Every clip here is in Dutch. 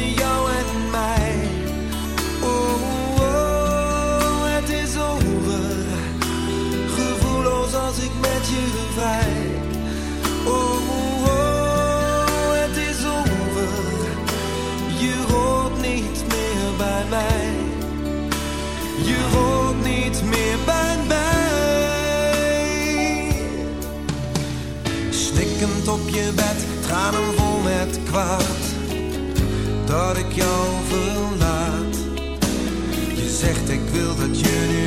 jou en mij. Oh, oh het is over. Gevoelloos als ik met je vrij. Oh, oh, het is over. Je hoort niet meer bij mij. Je hoort niet meer bij mij. Snikkend op je bed, tranen vol dat ik jou verlaat. Je zegt ik wil dat je nu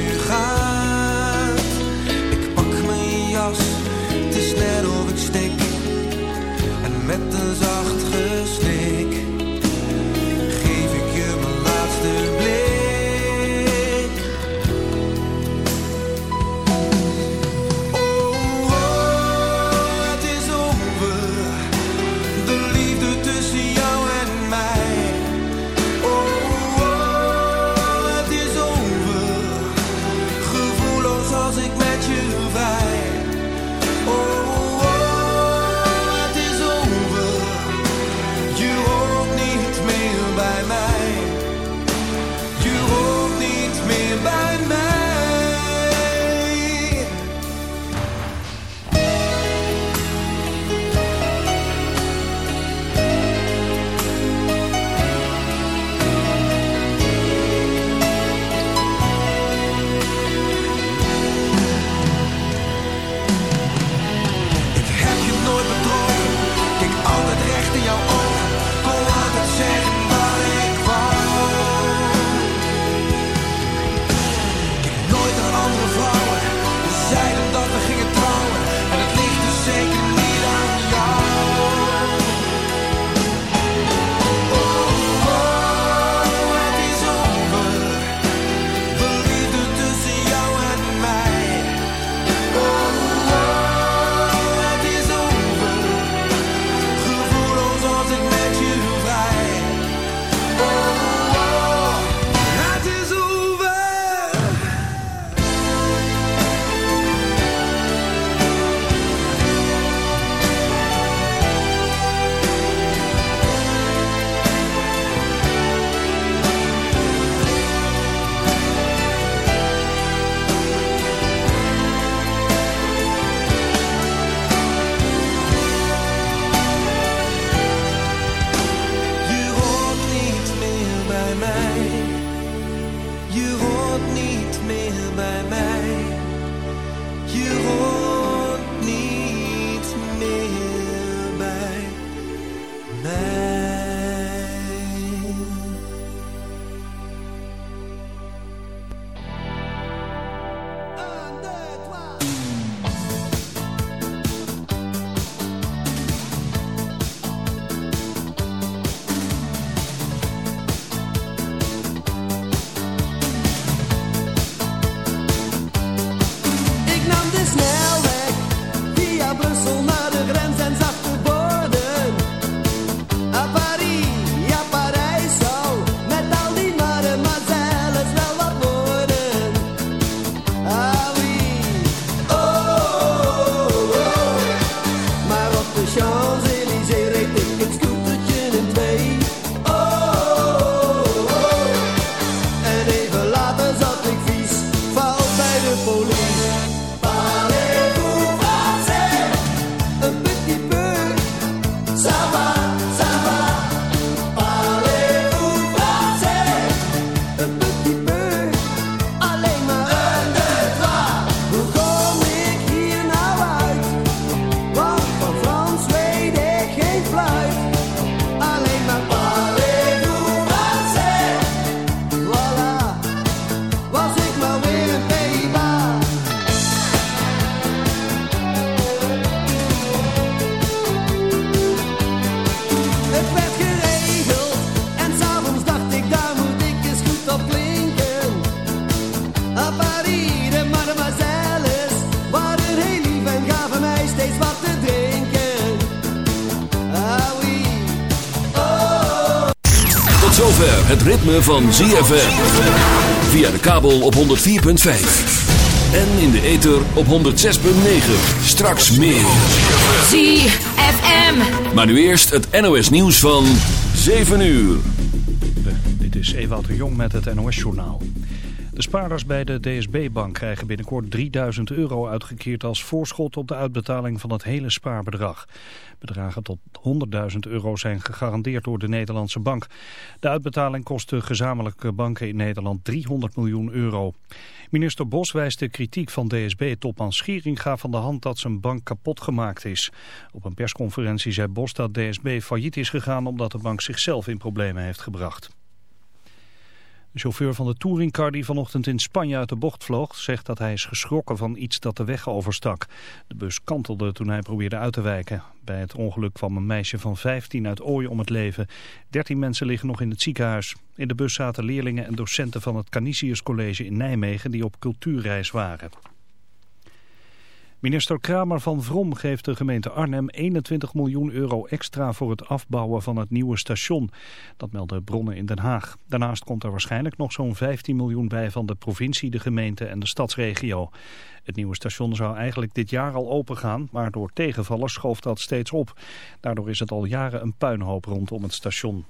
van ZFM. Via de kabel op 104.5. En in de ether op 106.9. Straks meer. ZFM. Maar nu eerst het NOS nieuws van 7 uur. Eh, dit is Ewout de Jong met het NOS journaal. De spaarders bij de DSB-bank krijgen binnenkort 3000 euro uitgekeerd als voorschot op de uitbetaling van het hele spaarbedrag. Bedragen tot 100.000 euro zijn gegarandeerd door de Nederlandse bank. De uitbetaling kost de gezamenlijke banken in Nederland 300 miljoen euro. Minister Bos wijst de kritiek van DSB-topman Schieringa van de hand dat zijn bank kapot gemaakt is. Op een persconferentie zei Bos dat DSB failliet is gegaan omdat de bank zichzelf in problemen heeft gebracht. De chauffeur van de touringcar die vanochtend in Spanje uit de bocht vloog... zegt dat hij is geschrokken van iets dat de weg overstak. De bus kantelde toen hij probeerde uit te wijken. Bij het ongeluk kwam een meisje van 15 uit Ooi om het leven. 13 mensen liggen nog in het ziekenhuis. In de bus zaten leerlingen en docenten van het Canisius College in Nijmegen... die op cultuurreis waren. Minister Kramer van Vrom geeft de gemeente Arnhem 21 miljoen euro extra voor het afbouwen van het nieuwe station. Dat melden bronnen in Den Haag. Daarnaast komt er waarschijnlijk nog zo'n 15 miljoen bij van de provincie, de gemeente en de stadsregio. Het nieuwe station zou eigenlijk dit jaar al open gaan, maar door tegenvallers schoof dat steeds op. Daardoor is het al jaren een puinhoop rondom het station.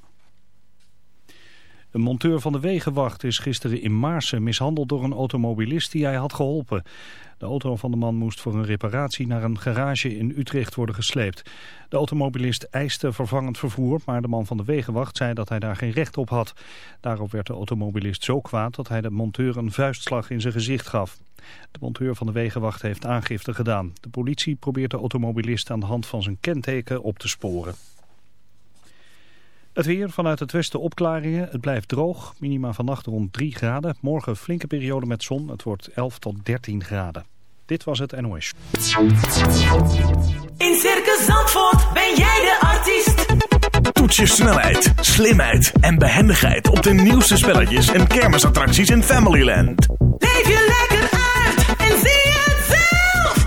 Een monteur van de Wegenwacht is gisteren in Maarsen mishandeld door een automobilist die hij had geholpen. De auto van de man moest voor een reparatie naar een garage in Utrecht worden gesleept. De automobilist eiste vervangend vervoer, maar de man van de Wegenwacht zei dat hij daar geen recht op had. Daarop werd de automobilist zo kwaad dat hij de monteur een vuistslag in zijn gezicht gaf. De monteur van de Wegenwacht heeft aangifte gedaan. De politie probeert de automobilist aan de hand van zijn kenteken op te sporen. Het weer vanuit het westen opklaringen. Het blijft droog. Minima vannacht rond 3 graden. Morgen flinke periode met zon. Het wordt 11 tot 13 graden. Dit was het NOS. In Circus Zandvoort ben jij de artiest. Toets je snelheid, slimheid en behendigheid op de nieuwste spelletjes en kermisattracties in Familyland. Leef je lekker uit en zie het zelf.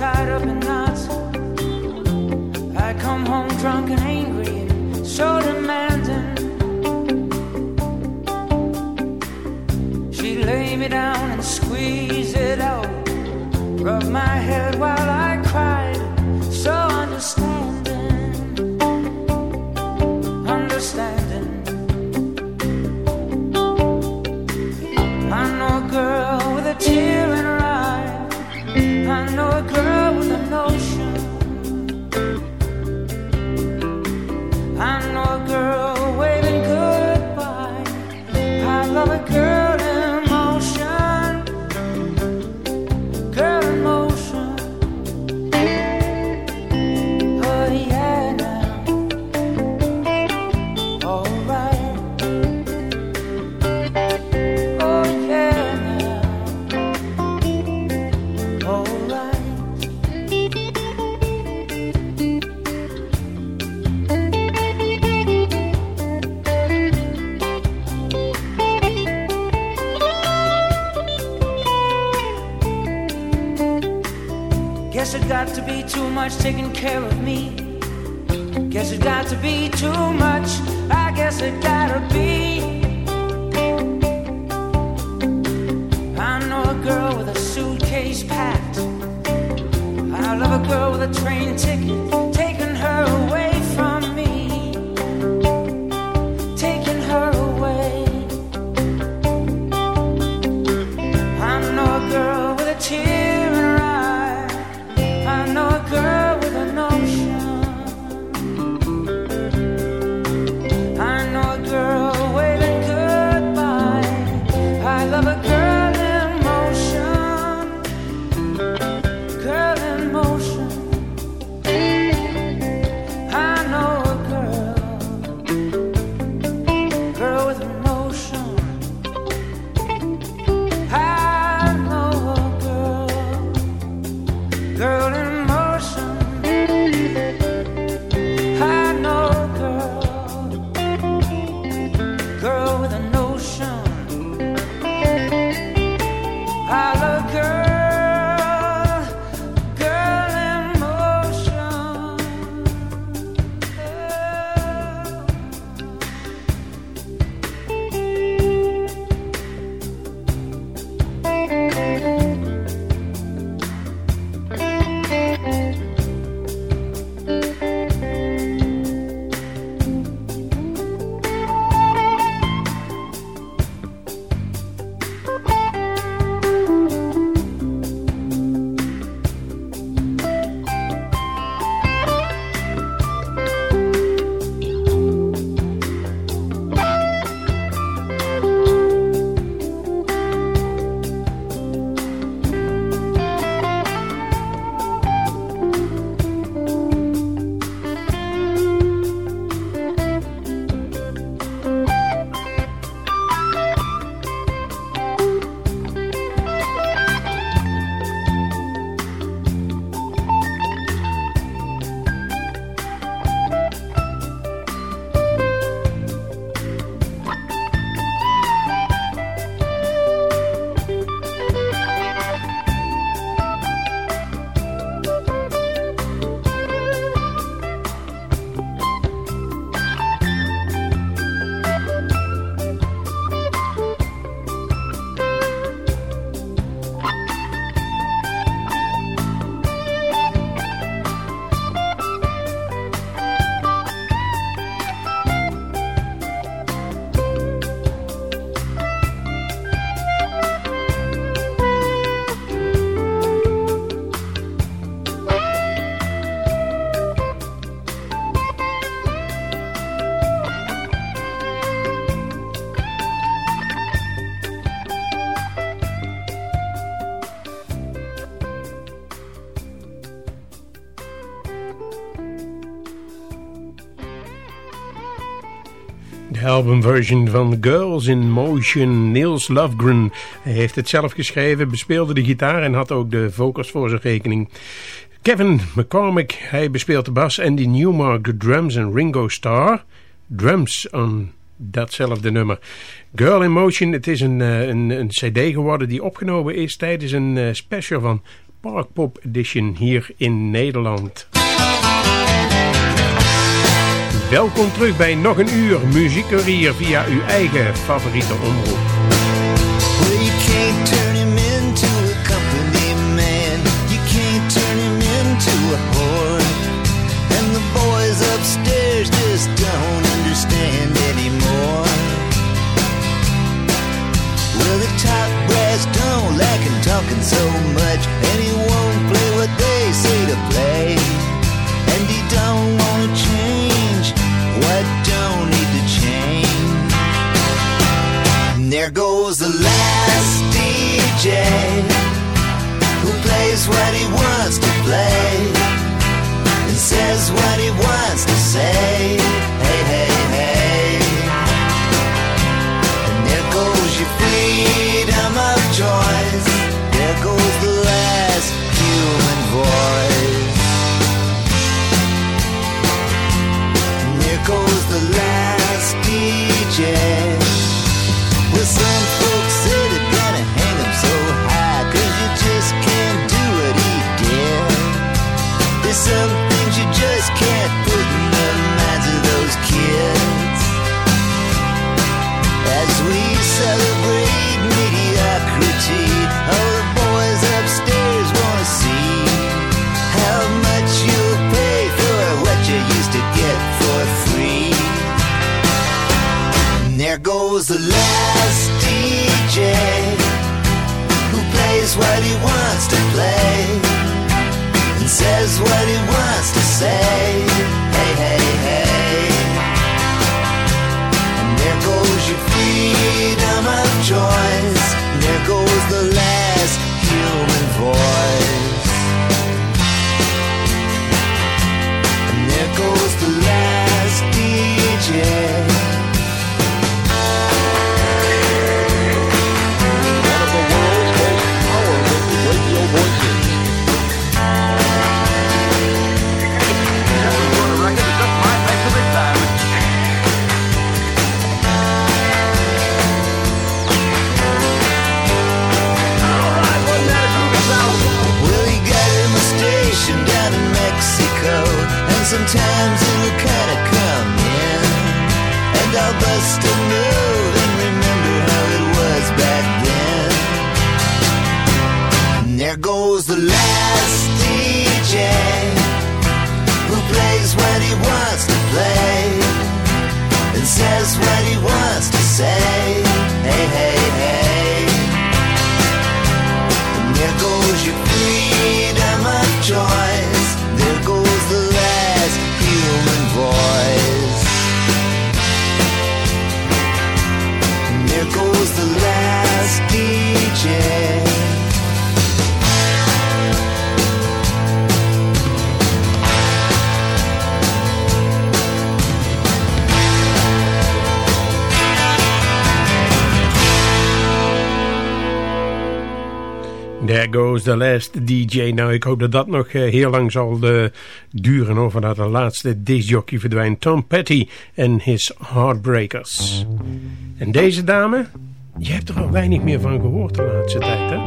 Tied up in knots. I come home drunk and angry and so demanding. She lay me down and squeeze it out. Rub my head while taking care of me. Guess it got to be too albumversion van Girls in Motion. Niels Lofgren Hij heeft het zelf geschreven, bespeelde de gitaar en had ook de vocals voor zijn rekening. Kevin McCormick, hij bespeelt de bas. Andy Newmark de drums en Ringo Starr drums on datzelfde nummer. Girl in Motion, het is een, eh, een, een cd geworden die opgenomen is tijdens een eh, special van Park Pop Edition hier in Nederland. Welkom terug bij nog een uur muziekcarrière via uw eigen favoriete omroep. Well, talking so much. And he won't play what they say to play. There goes the last DJ who plays what he wants to play and says what he wants to say. There goes the last DJ who plays what he wants to play and says what he wants to say. Goes the last DJ. Nou, ik hoop dat dat nog eh, heel lang zal eh, duren hoor, voordat de laatste discjockey verdwijnt. Tom Petty en his Heartbreakers. En deze dame, je hebt er al weinig meer van gehoord de laatste tijd, hè?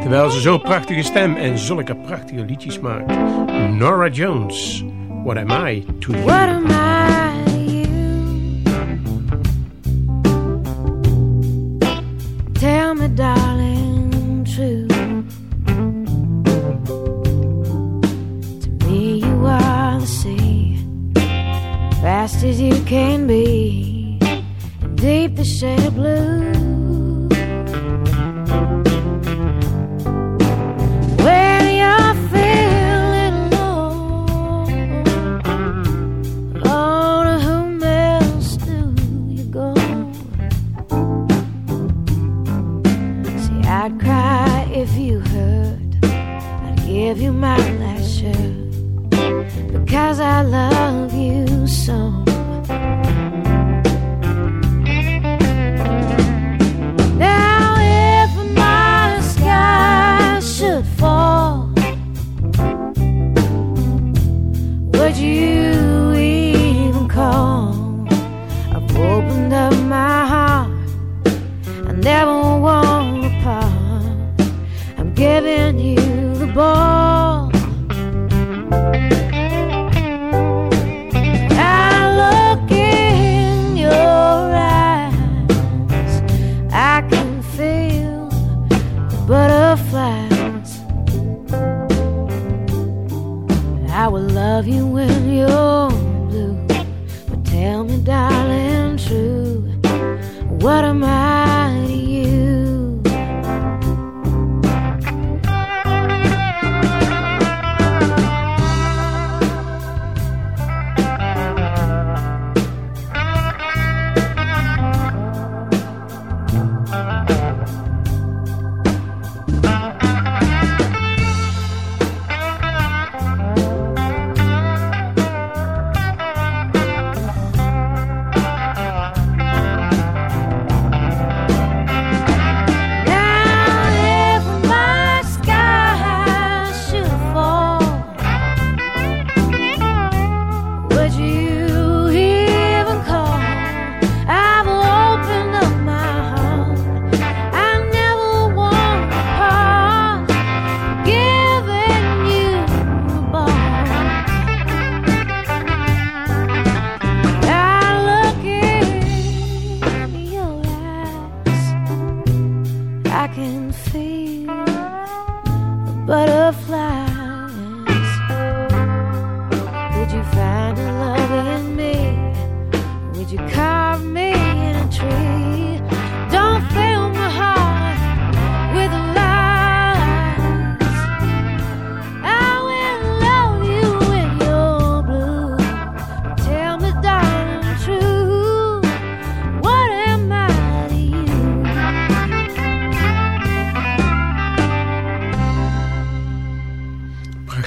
Terwijl ze zo'n prachtige stem en zulke prachtige liedjes maakt. Nora Jones, What Am I To You? What am I you? Tell me, darling, fast as you can be, deep the shade of blue. When you're feeling Lord, to whom else do you go? See, I'd cry if you hurt. I'd give you my last shirt because I love butterfly.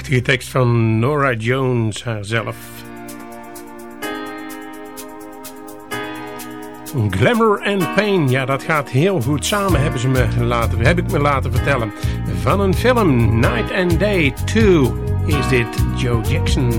Prachtige tekst van Nora Jones haarzelf. Glamour and Pain, ja dat gaat heel goed samen, hebben ze me laten, heb ik me laten vertellen. Van een film, Night and Day 2, is dit Joe Jackson.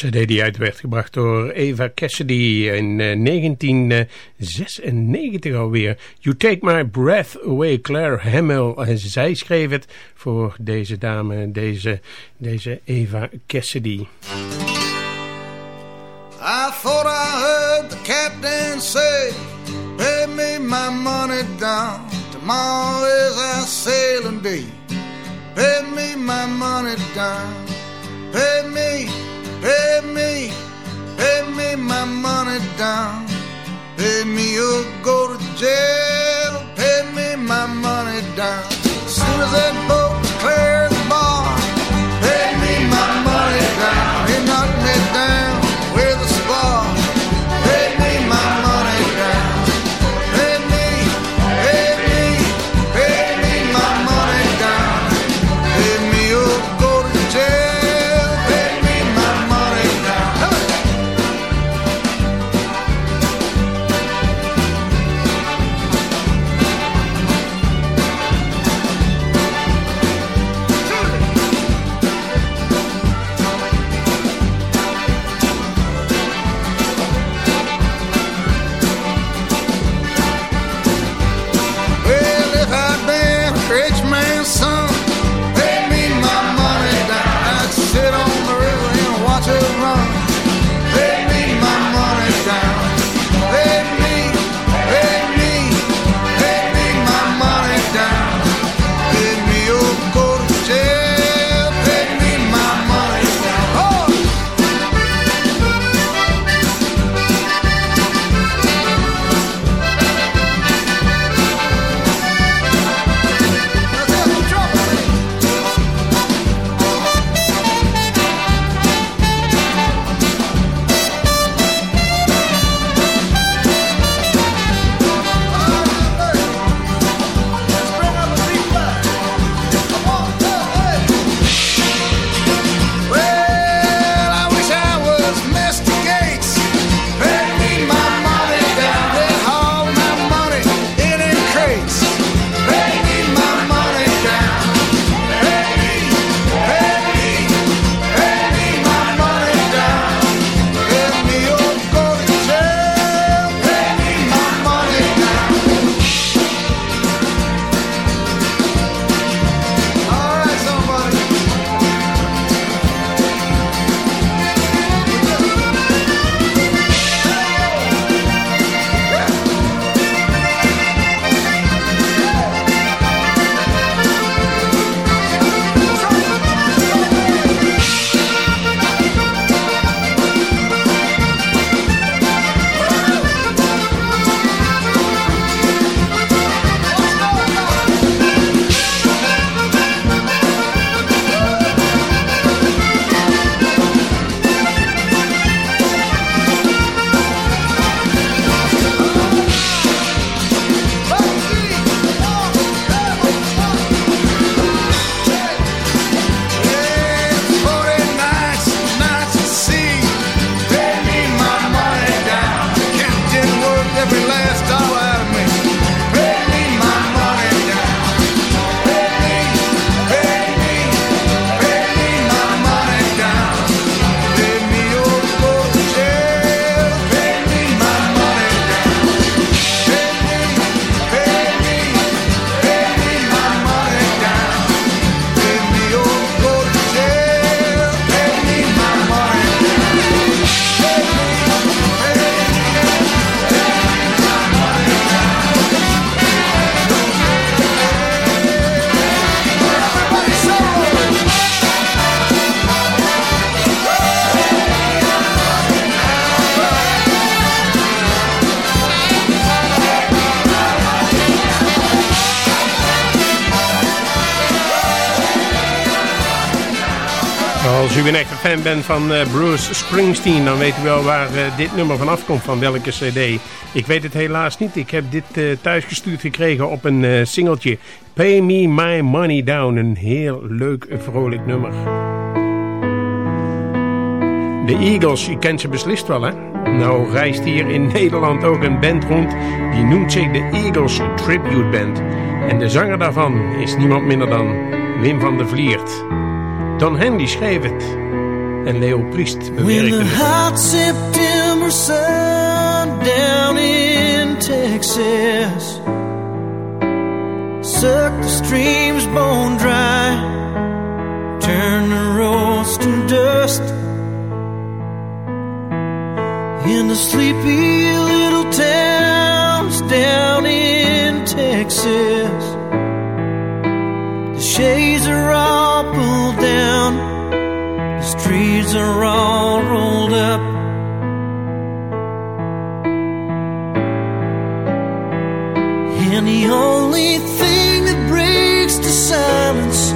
cd die uit werd gebracht door Eva Cassidy in eh, 1996 eh, alweer. You Take My Breath Away, Claire Hemmel. Zij schreef het voor deze dame, deze, deze Eva Cassidy. I thought I heard the captain say, pay me my money down. Tomorrow is our sailing day. Pay me my money down. Pay me Pay me, pay me my money down. Pay me or go to jail. Pay me my money down. Soon as I bent van uh, Bruce Springsteen, dan weet u wel waar uh, dit nummer vanaf komt, van welke cd. Ik weet het helaas niet. Ik heb dit uh, thuisgestuurd gekregen op een singeltje. Pay Me My Money Down. Een heel leuk, vrolijk nummer. De Eagles, je kent ze beslist wel hè? Nou reist hier in Nederland ook een band rond. Die noemt zich de Eagles Tribute Band. En de zanger daarvan is niemand minder dan Wim van der Vliert. Don Henley schreef het. En Leo Priest bewerkte When the het. hot September sun down in Texas Suck the streams bone dry Turn the roads to dust In the sleepy little towns down in Texas The shades streets are all rolled up. And the only thing that breaks the silence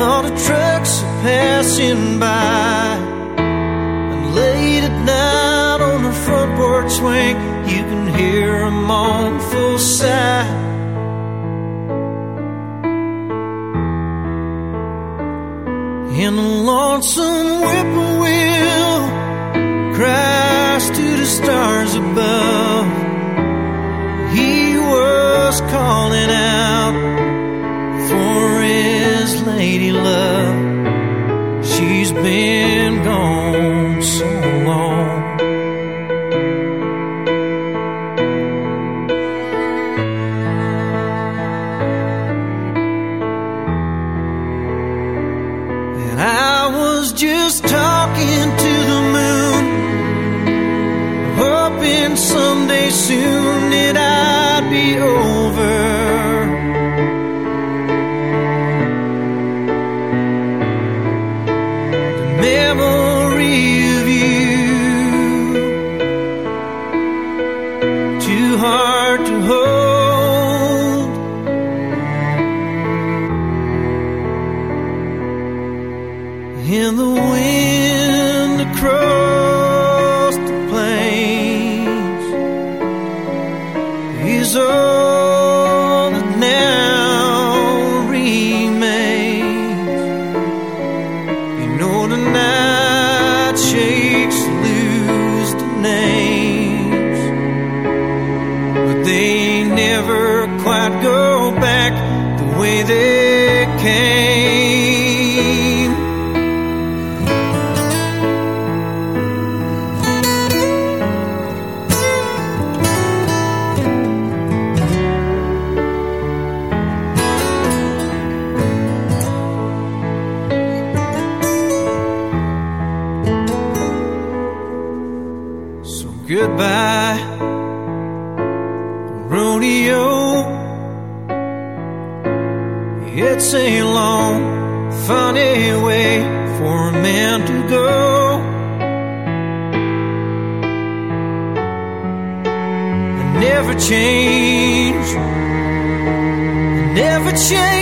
All the trucks are passing by. And late at night on the front porch swing You can hear a mournful And the lonesome whippoorwill cries to the stars above. He was calling out for his lady love. She's been is change, never change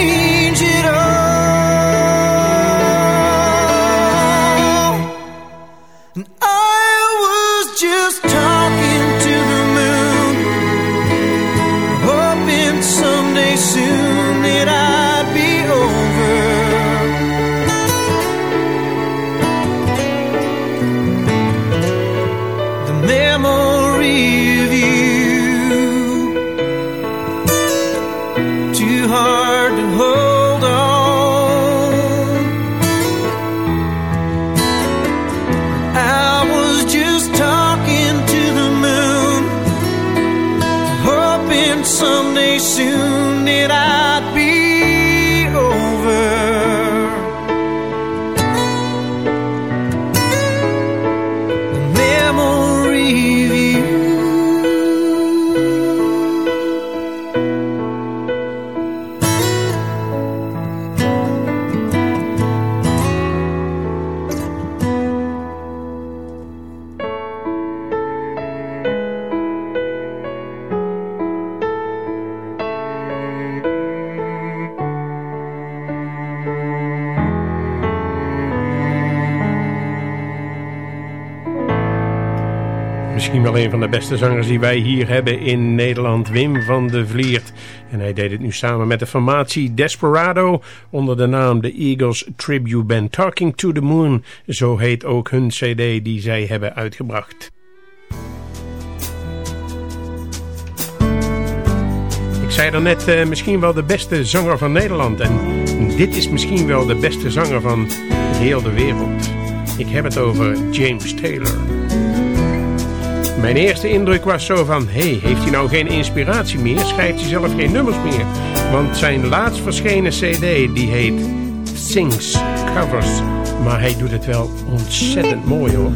de beste zangers die wij hier hebben in Nederland, Wim van de Vliert. En hij deed het nu samen met de formatie Desperado onder de naam The Eagles Tribute Band Talking to the Moon. Zo heet ook hun cd die zij hebben uitgebracht. Ik zei er net uh, misschien wel de beste zanger van Nederland. En dit is misschien wel de beste zanger van heel de wereld. Ik heb het over James Taylor. Mijn eerste indruk was zo van... hey, heeft hij nou geen inspiratie meer? Schrijft hij zelf geen nummers meer? Want zijn laatst verschenen cd, die heet Sings Covers. Maar hij doet het wel ontzettend mooi hoor.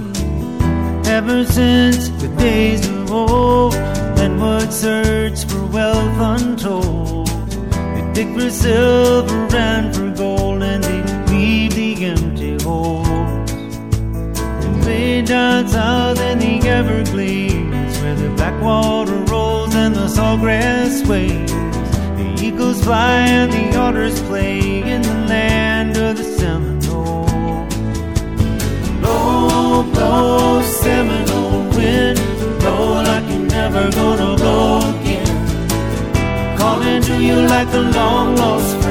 Ever since the days of old Men would search for wealth untold They dig for silver and for gold And they leave the empty holes Down south in the Everglades Where the backwater rolls and the sawgrass waves The eagles fly and the otters play In the land of the Seminole. Blow, blow, Seminole wind. Blow like you're never gonna again. Calling to you like a long lost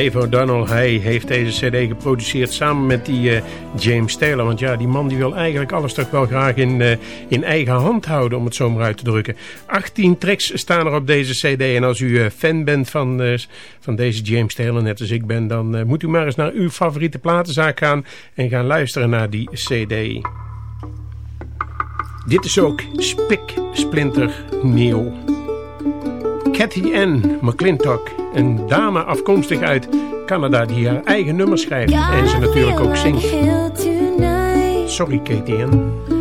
Dave O'Donnell, hij heeft deze cd geproduceerd samen met die uh, James Taylor. Want ja, die man die wil eigenlijk alles toch wel graag in, uh, in eigen hand houden, om het zo maar uit te drukken. 18 tracks staan er op deze cd. En als u uh, fan bent van, van deze James Taylor, net als ik ben, dan moet u maar eens naar uw favoriete platenzaak gaan en gaan luisteren naar die cd. Dit is ook Spik Splinter Nieuw. Cathy Ann McClintock, een dame afkomstig uit Canada die haar eigen nummers schrijft en ze natuurlijk ook zingt. Sorry Katie Ann.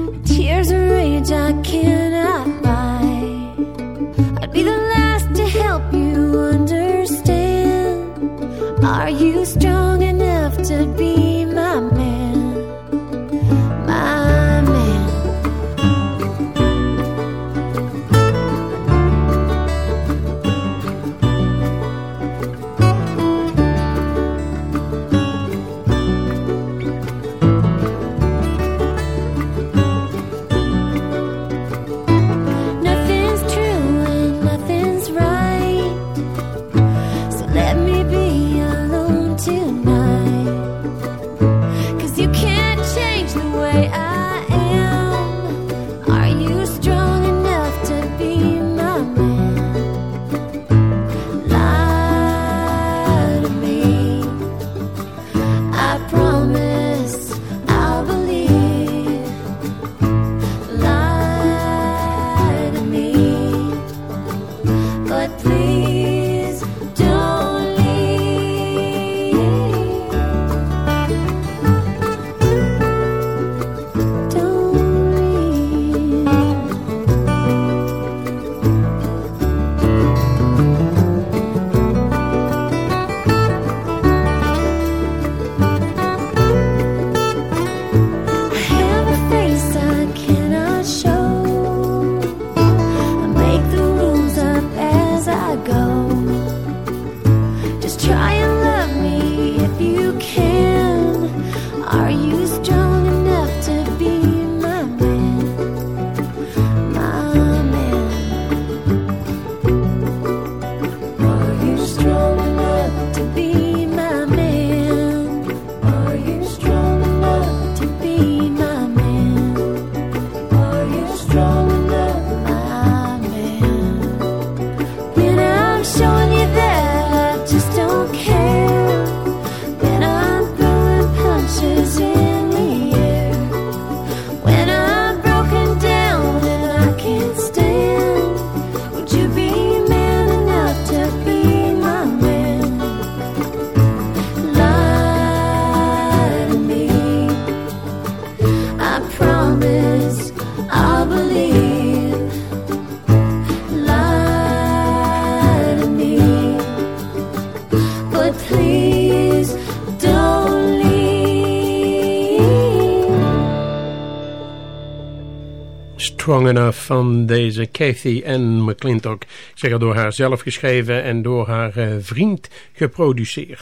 Van deze Kathy Ann McClintock. Ik zeg door haar zelf geschreven en door haar eh, vriend geproduceerd.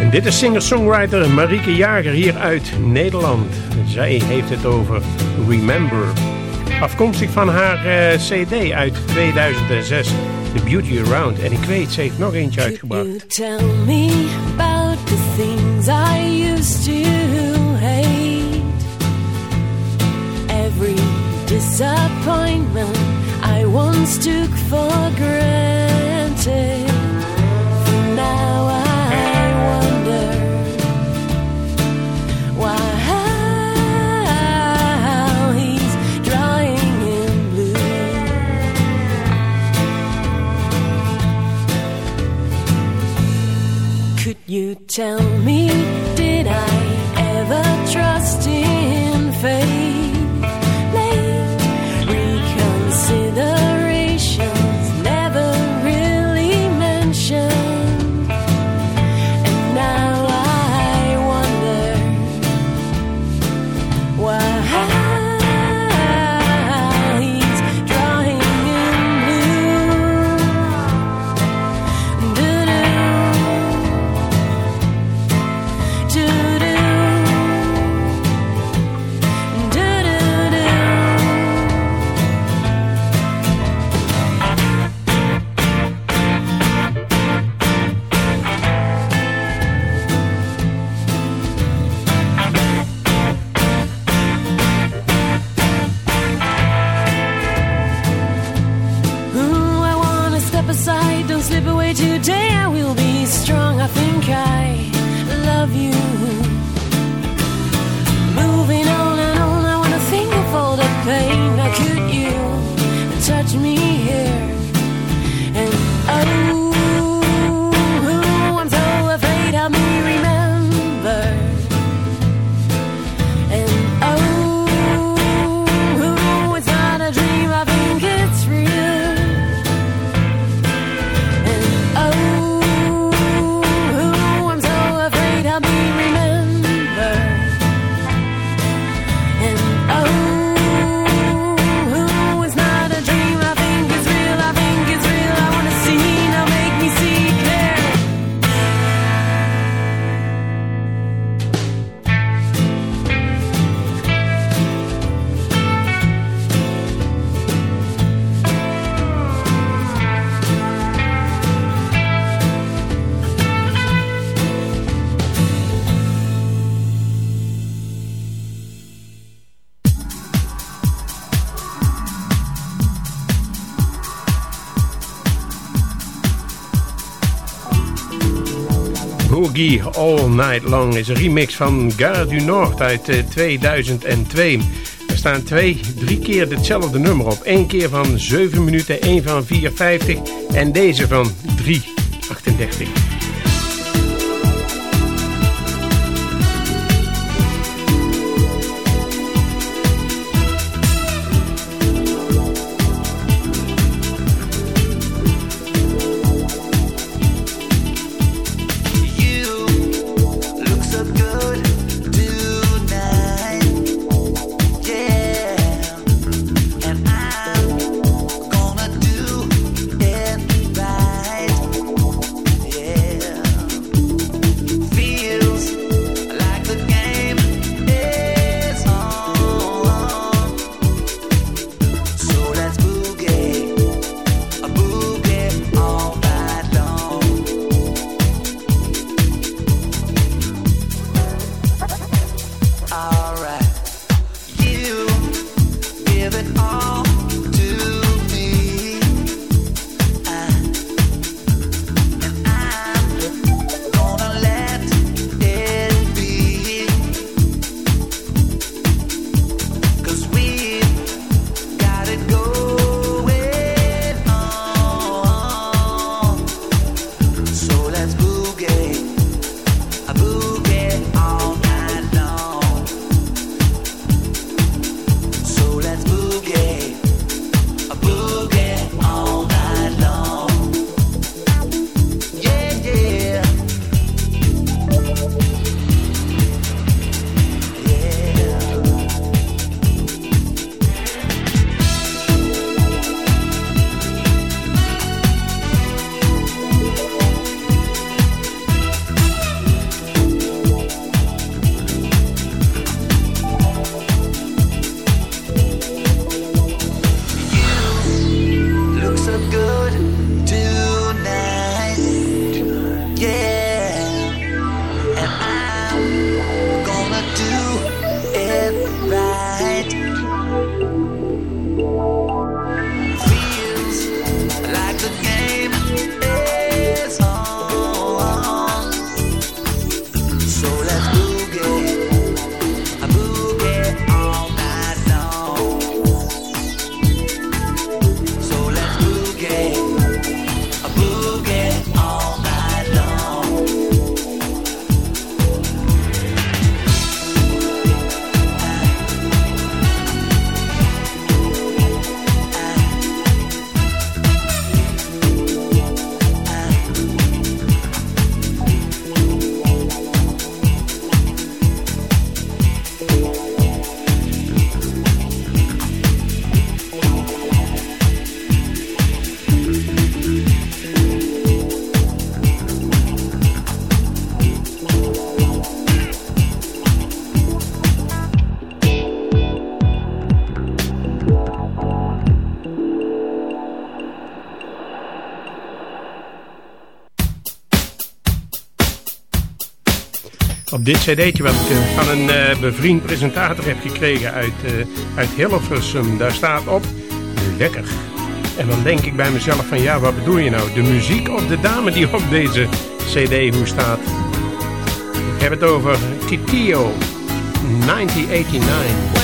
En dit is singer-songwriter Marieke Jager hier uit Nederland. Zij heeft het over Remember. Afkomstig van haar eh, cd uit 2006, The Beauty Around. En ik weet, ze heeft nog eentje uitgebracht. Disappointment I once took for granted. All Night Long is een remix van Gare du Nord uit 2002. Er staan twee, drie keer hetzelfde nummer op. Eén keer van 7 minuten, één van 4,50 en deze van 3,38. Dit cd'tje wat ik eh, van een uh, bevriend presentator heb gekregen uit, uh, uit Hilversum. Daar staat op, lekker. En dan denk ik bij mezelf van ja, wat bedoel je nou? De muziek of de dame die op deze cd hoe staat? Ik heb het over Titio 1989.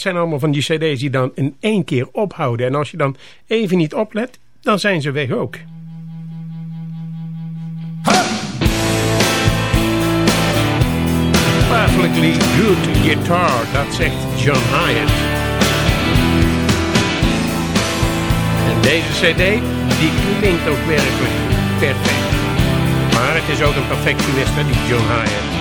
Dat zijn allemaal van die cd's die dan in één keer ophouden. En als je dan even niet oplet, dan zijn ze weg ook. Perfectly good guitar, dat zegt John Hyatt. En deze cd, die klinkt ook werkelijk perfect. Maar het is ook een perfectionist, die John Hyatt.